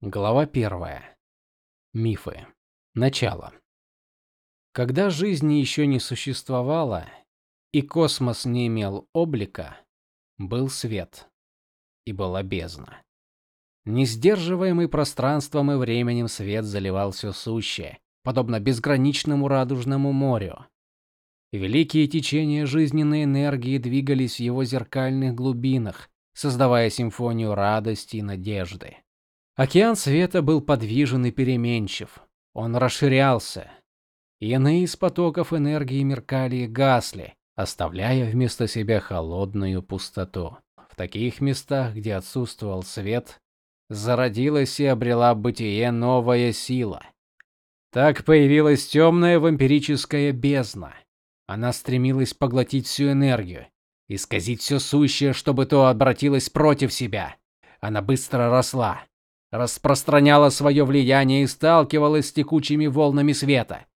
Глава 1. Мифы. Начало. Когда жизни еще не существовало и космос не имел облика, был свет и была бездна. Несдерживаемый пространством и временем свет заливал все сущее, подобно безграничному радужному морю. Великие течения жизненной энергии двигались в его зеркальных глубинах, создавая симфонию радости и надежды. Океан света был подвижен и переменчив. Он расширялся. Иные из потоков энергии меркали и гасли, оставляя вместо себя холодную пустоту. В таких местах, где отсутствовал свет, зародилась и обрела бытие новая сила. Так появилась темная вампирическая бездна. Она стремилась поглотить всю энергию, исказить все сущее, чтобы то обратилось против себя. Она быстро росла, распространяла свое влияние и сталкивалась с текучими волнами света.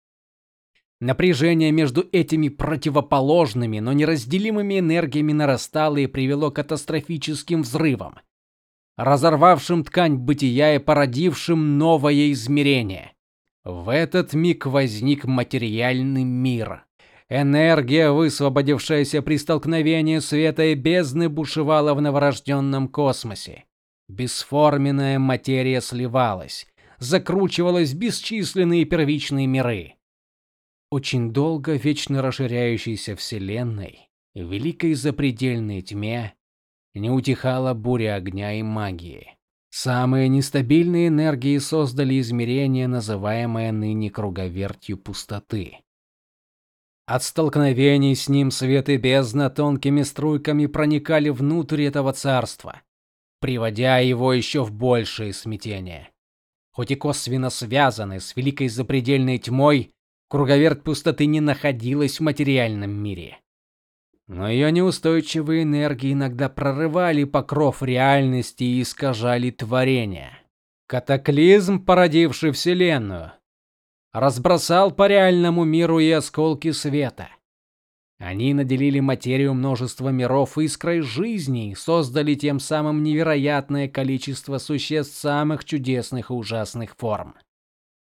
Напряжение между этими противоположными, но неразделимыми энергиями нарастало и привело к катастрофическим взрывам, разорвавшим ткань бытия и породившим новое измерение. В этот миг возник материальный мир. Энергия, высвободившаяся при столкновении света и бездны, бушевала в новорожденном космосе. Бесформенная материя сливалась, закручивалась бесчисленные первичные миры. Очень долго вечно расширяющейся вселенной, в великой запредельной тьме, не утихала буря огня и магии. Самые нестабильные энергии создали измерение, называемое ныне круговертью пустоты. От столкновений с ним свет и бездна тонкими струйками проникали внутрь этого царства, приводя его еще в большее смятение. Хоть и косвенно связаны с великой запредельной тьмой, круговерт пустоты не находилась в материальном мире. Но ее неустойчивые энергии иногда прорывали покров реальности и искажали творение. Катаклизм, породивший вселенную, разбросал по реальному миру и осколки света. Они наделили материю множества миров искрой жизни, создали тем самым невероятное количество существ самых чудесных и ужасных форм.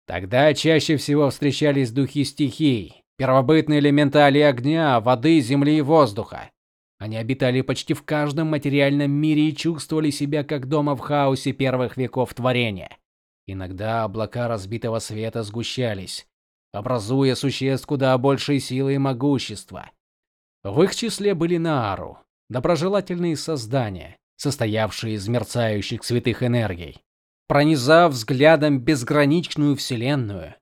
Тогда чаще всего встречались духи стихий, первобытные элементали огня, воды, земли и воздуха. Они обитали почти в каждом материальном мире и чувствовали себя как дома в хаосе первых веков творения. Иногда облака разбитого света сгущались, образуя существ куда большей силы и могущества. В их числе были Наару, доброжелательные создания, состоявшие из мерцающих святых энергий. Пронизав взглядом безграничную вселенную,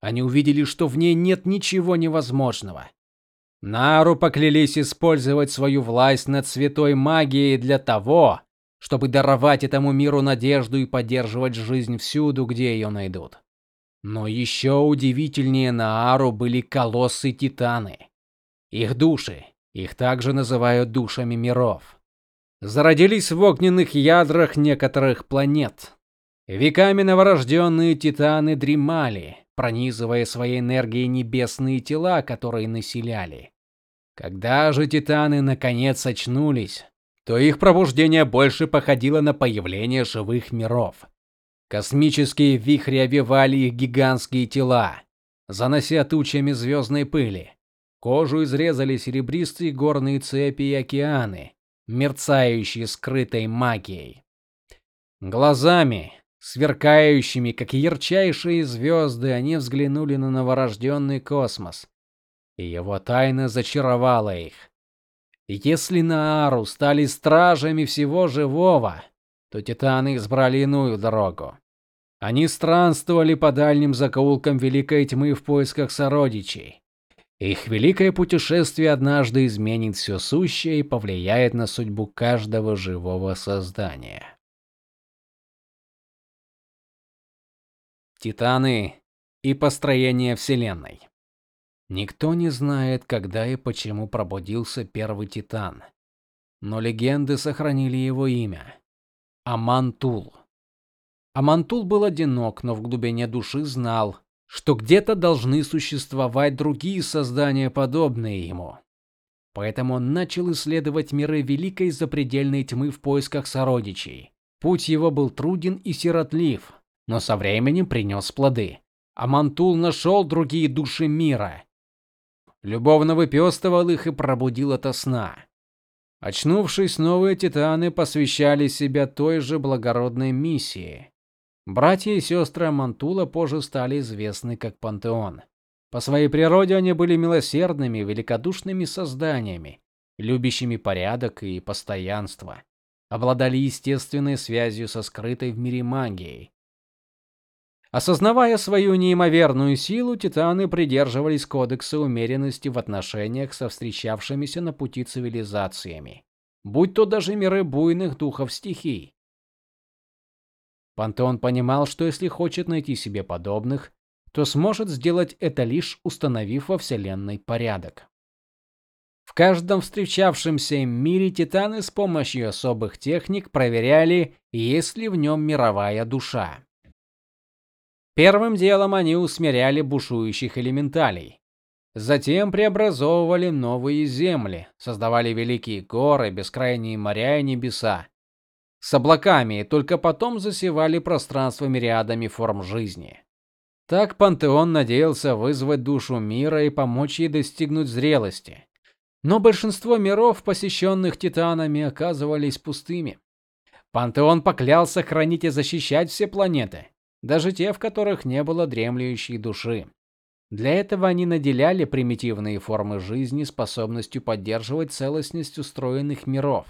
они увидели, что в ней нет ничего невозможного. Нару поклялись использовать свою власть над святой магией для того, чтобы даровать этому миру надежду и поддерживать жизнь всюду, где ее найдут. Но еще удивительнее Наару были колоссы-титаны. Их души, их также называют душами миров, зародились в огненных ядрах некоторых планет. Веками новорожденные титаны дремали, пронизывая своей энергией небесные тела, которые населяли. Когда же титаны наконец очнулись, то их пробуждение больше походило на появление живых миров. Космические вихри овивали их гигантские тела, занося тучами звездной пыли. Кожу изрезали серебристые горные цепи и океаны, мерцающие скрытой магией. Глазами, сверкающими, как ярчайшие звезды, они взглянули на новорожденный космос, и его тайна зачаровала их. если Наару стали стражами всего живого, то титаны избрали иную дорогу. Они странствовали по дальним закоулкам великой тьмы в поисках сородичей. Их великое путешествие однажды изменит все сущее и повлияет на судьбу каждого живого создания. Титаны и построение вселенной. Никто не знает, когда и почему пробудился первый титан, но легенды сохранили его имя Амантул. Амантул был одинок, но в глубине души знал, что где-то должны существовать другие создания, подобные ему. Поэтому он начал исследовать миры великой запредельной тьмы в поисках сородичей. Путь его был труден и сиротлив, но со временем принес плоды. Амантул нашел другие души мира. Любовно выпестывал их и пробудил ото сна. Очнувшись, новые титаны посвящали себя той же благородной миссии. Братья и сестры Амантула позже стали известны как Пантеон. По своей природе они были милосердными, великодушными созданиями, любящими порядок и постоянство. Обладали естественной связью со скрытой в мире магией. Осознавая свою неимоверную силу, титаны придерживались кодекса умеренности в отношениях со встречавшимися на пути цивилизациями, будь то даже миры буйных духов стихий. Пантеон понимал, что если хочет найти себе подобных, то сможет сделать это лишь установив во вселенной порядок. В каждом встречавшемся им мире титаны с помощью особых техник проверяли, есть ли в нем мировая душа. Первым делом они усмиряли бушующих элементалей. Затем преобразовывали новые земли, создавали великие горы, бескрайние моря и небеса. С облаками, и только потом засевали пространство мириадами форм жизни. Так пантеон надеялся вызвать душу мира и помочь ей достигнуть зрелости. Но большинство миров, посещенных титанами, оказывались пустыми. Пантеон поклялся хранить и защищать все планеты даже те, в которых не было дремлющей души. Для этого они наделяли примитивные формы жизни способностью поддерживать целостность устроенных миров.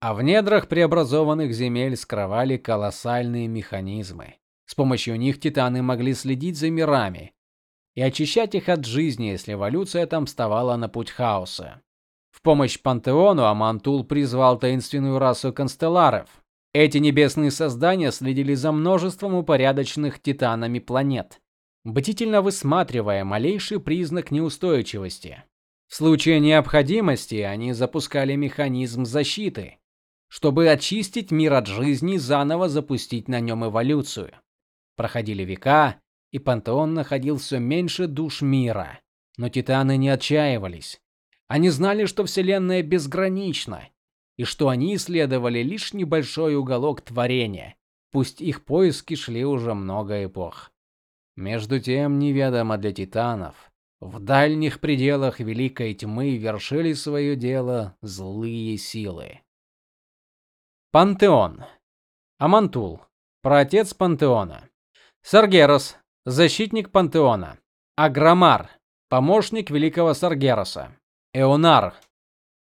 А в недрах преобразованных земель скрывали колоссальные механизмы. С помощью них титаны могли следить за мирами и очищать их от жизни, если эволюция там вставала на путь хаоса. В помощь пантеону Амантул призвал таинственную расу констелларов, эти небесные создания следили за множеством упорядоченных титанами планет, бдительно высматривая малейший признак неустойчивости. В случае необходимости они запускали механизм защиты, чтобы очистить мир от жизни и заново запустить на нем эволюцию. Проходили века, и пантеон находил все меньше душ мира, но титаны не отчаивались. Они знали, что вселенная безгранична, и что они исследовали лишь небольшой уголок творения, пусть их поиски шли уже много эпох. Между тем, неведомо для титанов, в дальних пределах великой тьмы вершили свое дело злые силы. Пантеон. Амантул, праотец пантеона. Саргерас, защитник пантеона. Аграмар, помощник великого Саргераса. Эонар,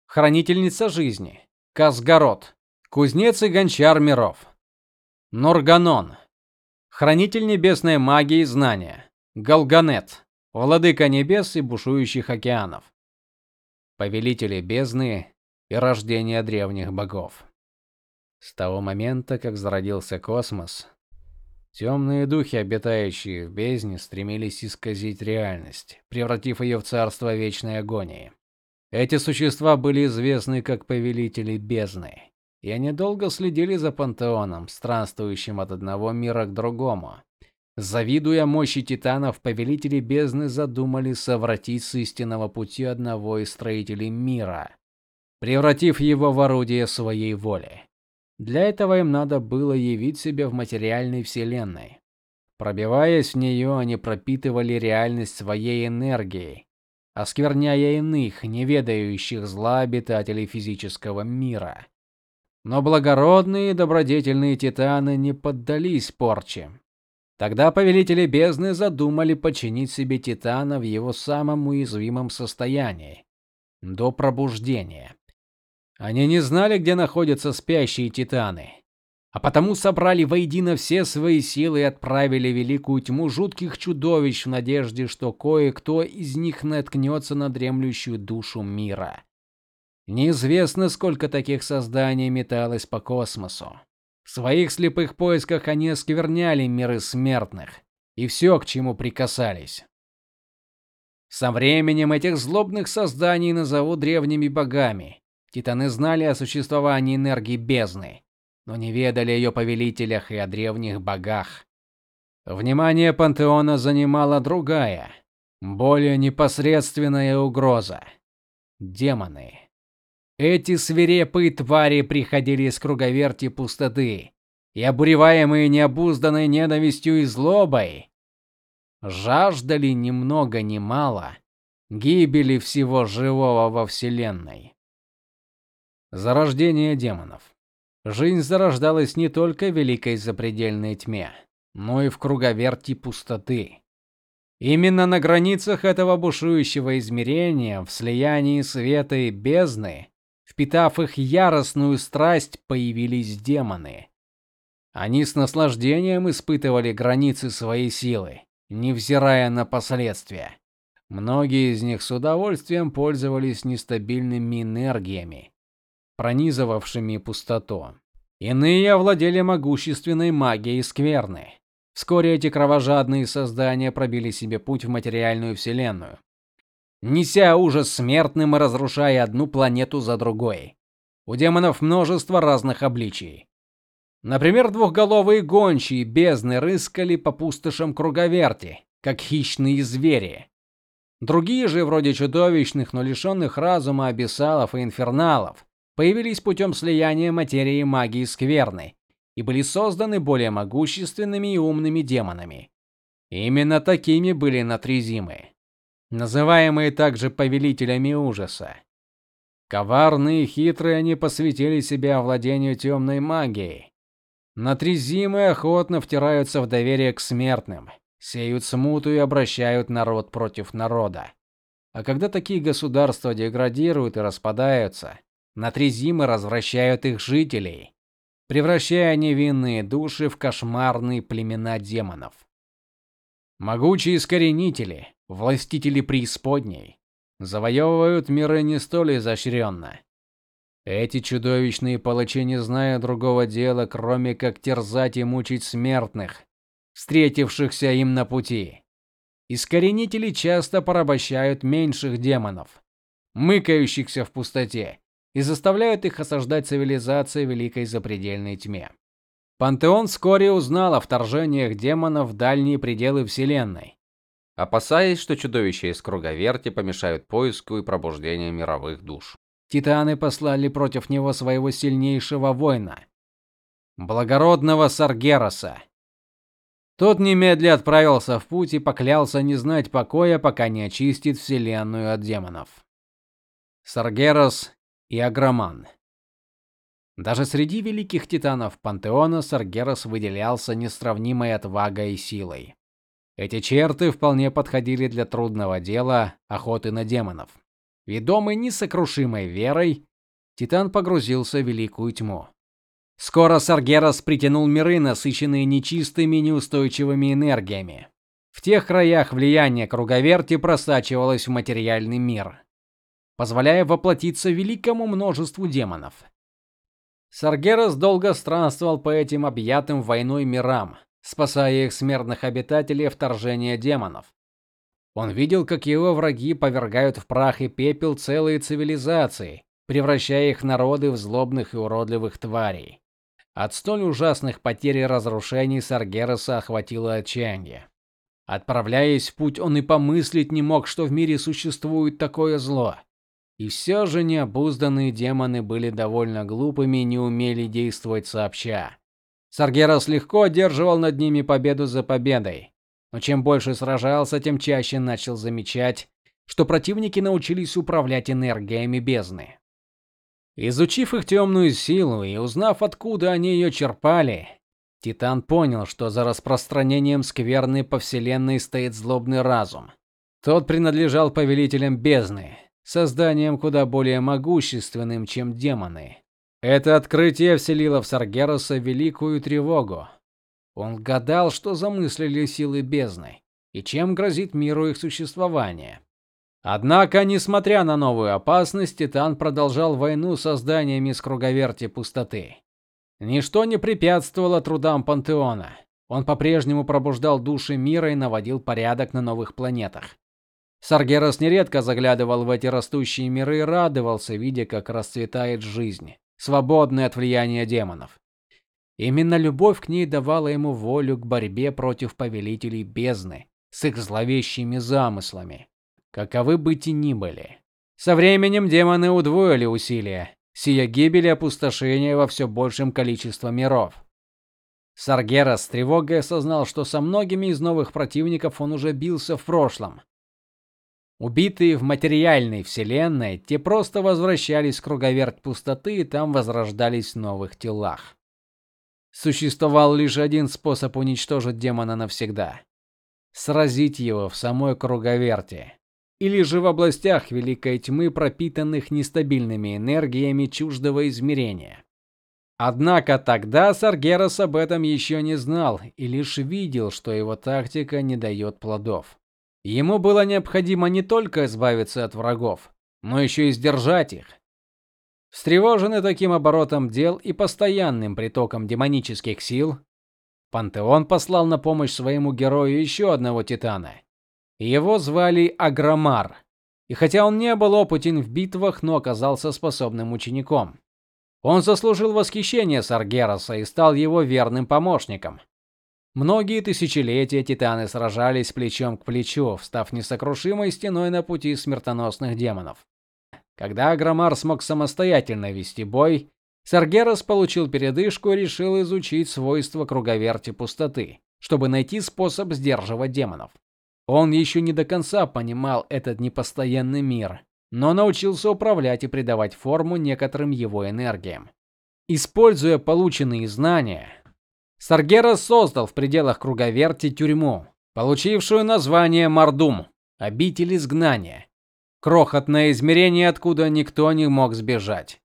хранительница жизни. Казгорот, кузнец и гончар миров. Норганнон, хранитель небесной магии и знания. Голганнет, владыка небес и бушующих океанов. Повелители бездны и рождения древних богов. С того момента, как зародился космос, темные духи, обитающие в бездне, стремились исказить реальность, превратив ее в царство вечной агонии. Эти существа были известны как повелители бездны, и они долго следили за пантеоном, странствующим от одного мира к другому. Завидуя мощи титанов, повелители бездны задумали совратить с истинного пути одного из строителей мира, превратив его в орудие своей воли. Для этого им надо было явить себя в материальной вселенной. Пробиваясь в нее, они пропитывали реальность своей энергией, оскверняя иных, не ведающих зла обитателей физического мира. Но благородные и добродетельные титаны не поддались порче. Тогда повелители бездны задумали подчинить себе титана в его самом уязвимом состоянии до пробуждения. Они не знали, где находятся спящие титаны, а потому собрали воедино все свои силы и отправили великую тьму жутких чудовищ в надежде, что кое-кто из них наткнется на дремлющую душу мира. Неизвестно, сколько таких созданий металось по космосу. В своих слепых поисках они оскверняли миры смертных и все, к чему прикасались. Со временем этих злобных созданий назовут древними богами. Титаны знали о существовании энергии бездны но не ведали ее повелителях и о древних богах. Внимание пантеона занимала другая, более непосредственная угроза демоны. Эти свирепые твари приходили из круговерти пустоты, и обуреваемые необузданной ненавистью и злобой, жаждали ни много ни мало гибели всего живого во вселенной. Зарождение демонов. Жизнь зарождалась не только в великой запредельной тьме, но и в круговерти пустоты. Именно на границах этого бушующего измерения, в слиянии света и бездны, впитав их яростную страсть, появились демоны. Они с наслаждением испытывали границы своей силы, невзирая на последствия. Многие из них с удовольствием пользовались нестабильными энергиями, пронизывавшими пустоту. Иные овладели могущественной магией скверны. Вскоре эти кровожадные создания пробили себе путь в материальную вселенную, неся ужас смертным и разрушая одну планету за другой. У демонов множество разных обличий. Например, двухголовые гончие бездны рыскали по пустошам круговерти, как хищные звери. Другие же, вроде чудовищных, но лишенных разума абиссалов и инферналов, появились путем слияния материи и магии скверны и были созданы более могущественными и умными демонами. Именно такими были натризимы, называемые также повелителями ужаса. Коварные и хитрые они посвятили себя владению темной магией, Натрезимы охотно втираются в доверие к смертным, сеют смуту и обращают народ против народа. А когда такие государства деградируют и распадаются, натрезимы развращают их жителей, превращая невинные души в кошмарные племена демонов. Могучие искоренители, властители преисподней, завоевывают миры не столь изощренно. Эти чудовищные палачи не знают другого дела, кроме как терзать и мучить смертных, встретившихся им на пути. Искоренители часто порабощают меньших демонов, мыкающихся в пустоте, и заставляют их осаждать цивилизации великой запредельной тьме. Пантеон вскоре узнал о вторжениях демонов в дальние пределы вселенной, опасаясь, что чудовища из круговерти помешают поиску и пробуждению мировых душ. Титаны послали против него своего сильнейшего воина, благородного Саргераса. Тот немедля отправился в путь и поклялся не знать покоя, пока не очистит вселенную от демонов. Саргерас и Агроман. Даже среди великих титанов пантеона Саргерас выделялся несравнимой отвагой и силой. Эти черты вполне подходили для трудного дела охоты на демонов. Ведомый несокрушимой верой, Титан погрузился в великую тьму. Скоро Саргерас притянул миры, насыщенные нечистыми неустойчивыми энергиями. В тех краях влияние круговерти просачивалось в материальный мир, позволяя воплотиться великому множеству демонов. Саргерас долго странствовал по этим объятым войной мирам, спасая их смертных обитателей от вторжения демонов. Он видел, как его враги повергают в прах и пепел целые цивилизации, превращая их народы в злобных и уродливых тварей. От столь ужасных потерь и разрушений Саргераса охватило отчаяние. Отправляясь в путь, он и помыслить не мог, что в мире существует такое зло. И все же необузданные демоны были довольно глупыми и не умели действовать сообща. Саргерас легко одерживал над ними победу за победой. Но чем больше сражался, тем чаще начал замечать, что противники научились управлять энергиями бездны. Изучив их темную силу и узнав, откуда они ее черпали, Титан понял, что за распространением скверны по вселенной стоит злобный разум. Тот принадлежал повелителям бездны, созданиям куда более могущественным, чем демоны. Это открытие вселило в Саргероса великую тревогу. Он гадал, что замыслили силы бездны и чем грозит миру их существование. Однако, несмотря на новую опасность, Титан продолжал войну с созданиями с круговерти пустоты. Ничто не препятствовало трудам пантеона. Он по-прежнему пробуждал души мира и наводил порядок на новых планетах. Саргерас нередко заглядывал в эти растущие миры и радовался, видя, как расцветает жизнь, свободная от влияния демонов. Именно любовь к ней давала ему волю к борьбе против повелителей бездны с их зловещими замыслами, каковы бы те ни были. Со временем демоны удвоили усилия, сия гибель и опустошение во все большем количестве миров. Саргера с тревогой осознал, что со многими из новых противников он уже бился в прошлом. Убитые в материальной вселенной, те просто возвращались в круговерть пустоты и там возрождались в новых телах. Существовал лишь один способ уничтожить демона навсегда сразить его в самой круговерти или же в областях великой тьмы, пропитанных нестабильными энергиями чуждого измерения. Однако тогда Саргерас об этом еще не знал и лишь видел, что его тактика не дает плодов. Ему было необходимо не только избавиться от врагов, но еще и сдержать их. Встревоженный таким оборотом дел и постоянным притоком демонических сил, Пантеон послал на помощь своему герою еще одного титана. Его звали Агромар. И хотя он не был опытен в битвах, но оказался способным учеником. Он заслужил восхищение Саргераса и стал его верным помощником. Многие тысячелетия титаны сражались плечом к плечу, встав несокрушимой стеной на пути смертоносных демонов. Когда Агромар смог самостоятельно вести бой, Саргерас получил передышку и решил изучить свойства круговерти пустоты, чтобы найти способ сдерживать демонов. Он еще не до конца понимал этот непостоянный мир, но научился управлять и придавать форму некоторым его энергиям. Используя полученные знания, Саргерас создал в пределах круговерти тюрьму, получившую название Мардум обитель изгнания. Крохотное измерение, откуда никто не мог сбежать.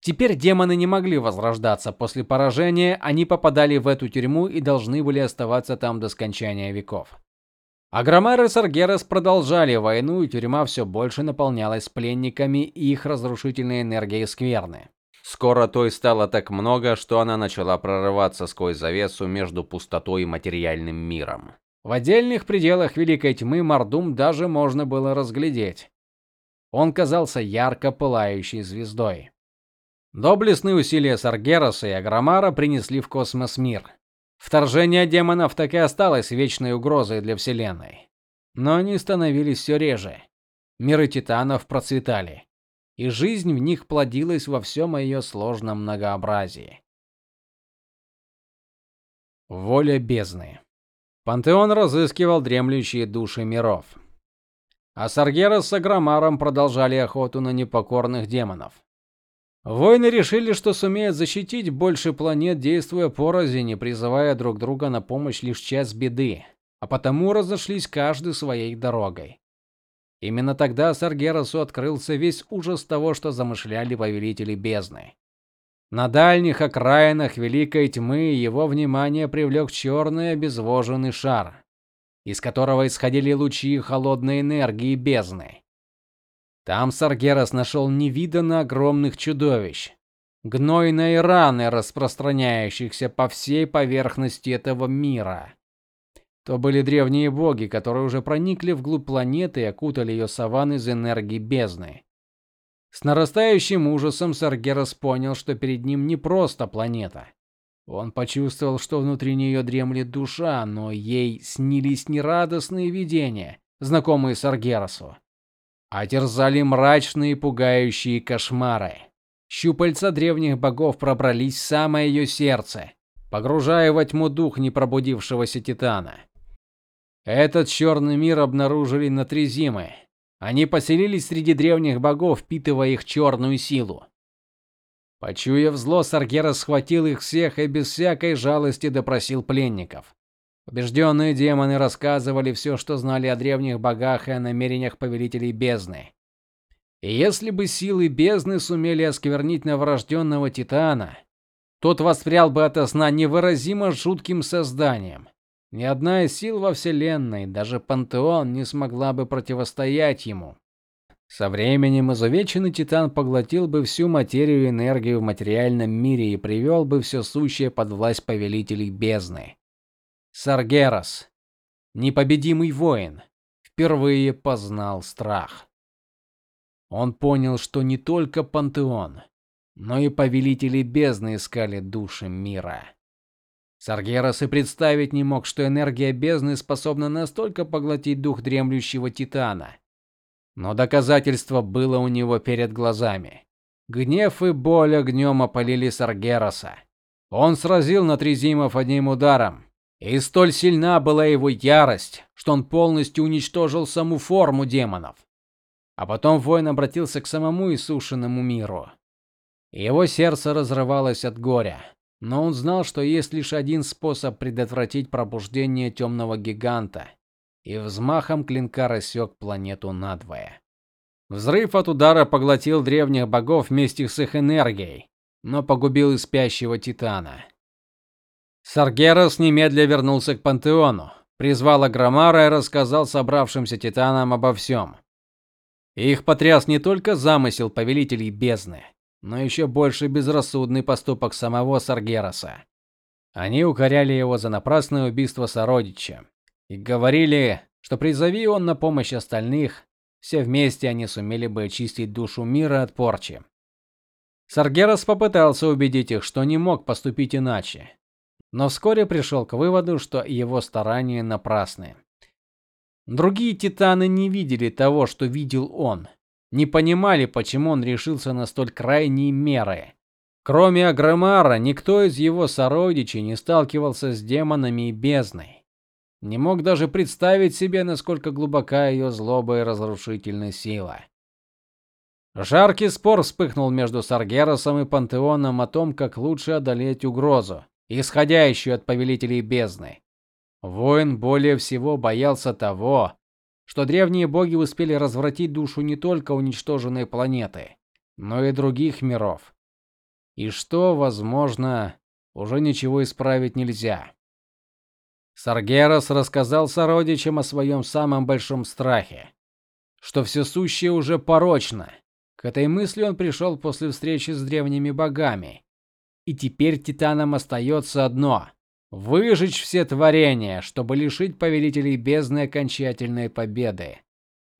Теперь демоны не могли возрождаться после поражения, они попадали в эту тюрьму и должны были оставаться там до скончания веков. Агромер и Саргерас продолжали войну, и тюрьма все больше наполнялась пленниками и их разрушительной энергией скверны. Скоро той стало так много, что она начала прорываться сквозь завесу между пустотой и материальным миром. В отдельных пределах Великой Тьмы Мардум даже можно было разглядеть. Он казался ярко пылающей звездой. Доблестные усилия Саргераса и Агромара принесли в космос мир. Вторжение демонов так и осталось вечной угрозой для вселенной. Но они становились все реже. Миры титанов процветали, и жизнь в них плодилась во всем ее сложном многообразии. Воля бездны. Пантеон разыскивал дремлющие души миров. А Саргерас с Агромаром продолжали охоту на непокорных демонов. Воины решили, что сумеют защитить больше планет, действуя порознь, призывая друг друга на помощь лишь час беды, а потому разошлись каждый своей дорогой. Именно тогда Саргерасу открылся весь ужас того, что замышляли повелители бездны. На дальних окраинах великой тьмы его внимание привлек черный обезвоженный шар, из которого исходили лучи холодной энергии бездны. Там Саргерас нашел невиданно огромных чудовищ, гнойные раны, распространяющихся по всей поверхности этого мира. То были древние боги, которые уже проникли вглубь планеты и окутали ее саванны из энергии бездны. С нарастающим ужасом Саргерас понял, что перед ним не просто планета. Он почувствовал, что внутри нее дремлет душа, но ей снились нерадостные видения, знакомые Саргерасу а терзали мрачные пугающие кошмары. Щупальца древних богов пробрались в самое ее сердце, погружая во тьму дух непробудившегося титана. Этот черный мир обнаружили на Трезимы. Они поселились среди древних богов, впитывая их черную силу. Почуяв зло, Саргера схватил их всех и без всякой жалости допросил пленников. Убежденные демоны рассказывали все, что знали о древних богах и о намерениях повелителей бездны. И если бы силы бездны сумели осквернить новорожденного титана, тот воспрял бы ото сна невыразимо жутким созданием. Ни одна из сил во вселенной, даже пантеон, не смогла бы противостоять ему. Со временем изувеченный титан поглотил бы всю материю и энергию в материальном мире и привел бы все сущее под власть повелителей бездны. Саргерас, непобедимый воин, впервые познал страх. Он понял, что не только пантеон, но и повелители бездны искали души мира. Саргерас и представить не мог, что энергия бездны способна настолько поглотить дух дремлющего титана. но доказательство было у него перед глазами. Гнев и боль огнем опалили Саргераса. Он сразил Натрезимов одним ударом, и столь сильна была его ярость, что он полностью уничтожил саму форму демонов. А потом воин обратился к самому иссушенному миру. Его сердце разрывалось от горя, но он знал, что есть лишь один способ предотвратить пробуждение темного гиганта, и взмахом клинка рассек планету надвое. Взрыв от удара поглотил древних богов вместе с их энергией, но погубил и спящего титана. Саргерос немедля вернулся к пантеону, призвал Агромара и рассказал собравшимся титанам обо всем. Их потряс не только замысел повелителей бездны, но еще больше безрассудный поступок самого Саргероса. Они укоряли его за напрасное убийство сородича и говорили, что призови он на помощь остальных, все вместе они сумели бы очистить душу мира от порчи. Саргерос попытался убедить их, что не мог поступить иначе, но вскоре пришел к выводу, что его старания напрасны. Другие титаны не видели того, что видел он, не понимали, почему он решился на столь крайние меры. Кроме Агромара, никто из его сородичей не сталкивался с демонами и бездной. Не мог даже представить себе, насколько глубока ее злоба и разрушительная сила. Жаркий спор вспыхнул между Саргеросом и Пантеоном о том, как лучше одолеть угрозу, исходящую от повелителей бездны. Воин более всего боялся того, что древние боги успели развратить душу не только уничтоженной планеты, но и других миров. И что, возможно, уже ничего исправить нельзя. Саргерос рассказал сородичам о своем самом большом страхе, что все сущее уже порочно. К этой мысли он пришел после встречи с древними богами. И теперь титанам остается одно выжечь все творения, чтобы лишить повелителей бездны окончательной победы.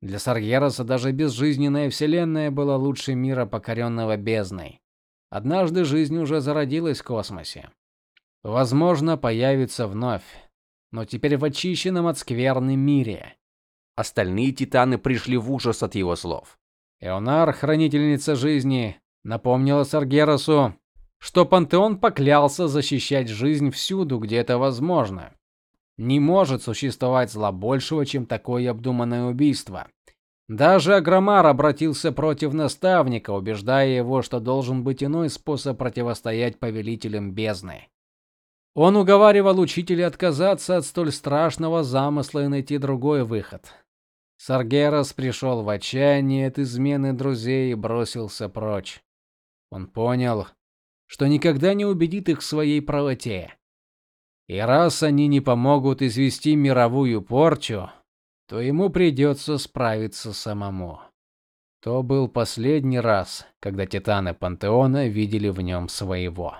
Для Саргероса даже безжизненная вселенная была лучше мира, покоренного бездной. Однажды жизнь уже зародилась в космосе. Возможно, появится вновь но теперь в очищенном от скверны мире. Остальные титаны пришли в ужас от его слов. Эонар, хранительница жизни, напомнила Саргеросу, что пантеон поклялся защищать жизнь всюду, где это возможно. Не может существовать зла большего, чем такое обдуманное убийство. Даже Агромар обратился против наставника, убеждая его, что должен быть иной способ противостоять повелителям бездны. Он уговаривал учителя отказаться от столь страшного замысла и найти другой выход. Саргерос пришел в отчаяние от измены друзей и бросился прочь. Он понял, что никогда не убедит их в своей правоте. И раз они не помогут извести мировую порчу, то ему придется справиться самому. То был последний раз, когда титаны пантеона видели в нем своего.